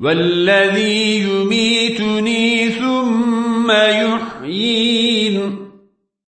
والذي يميتني ثم يحيين.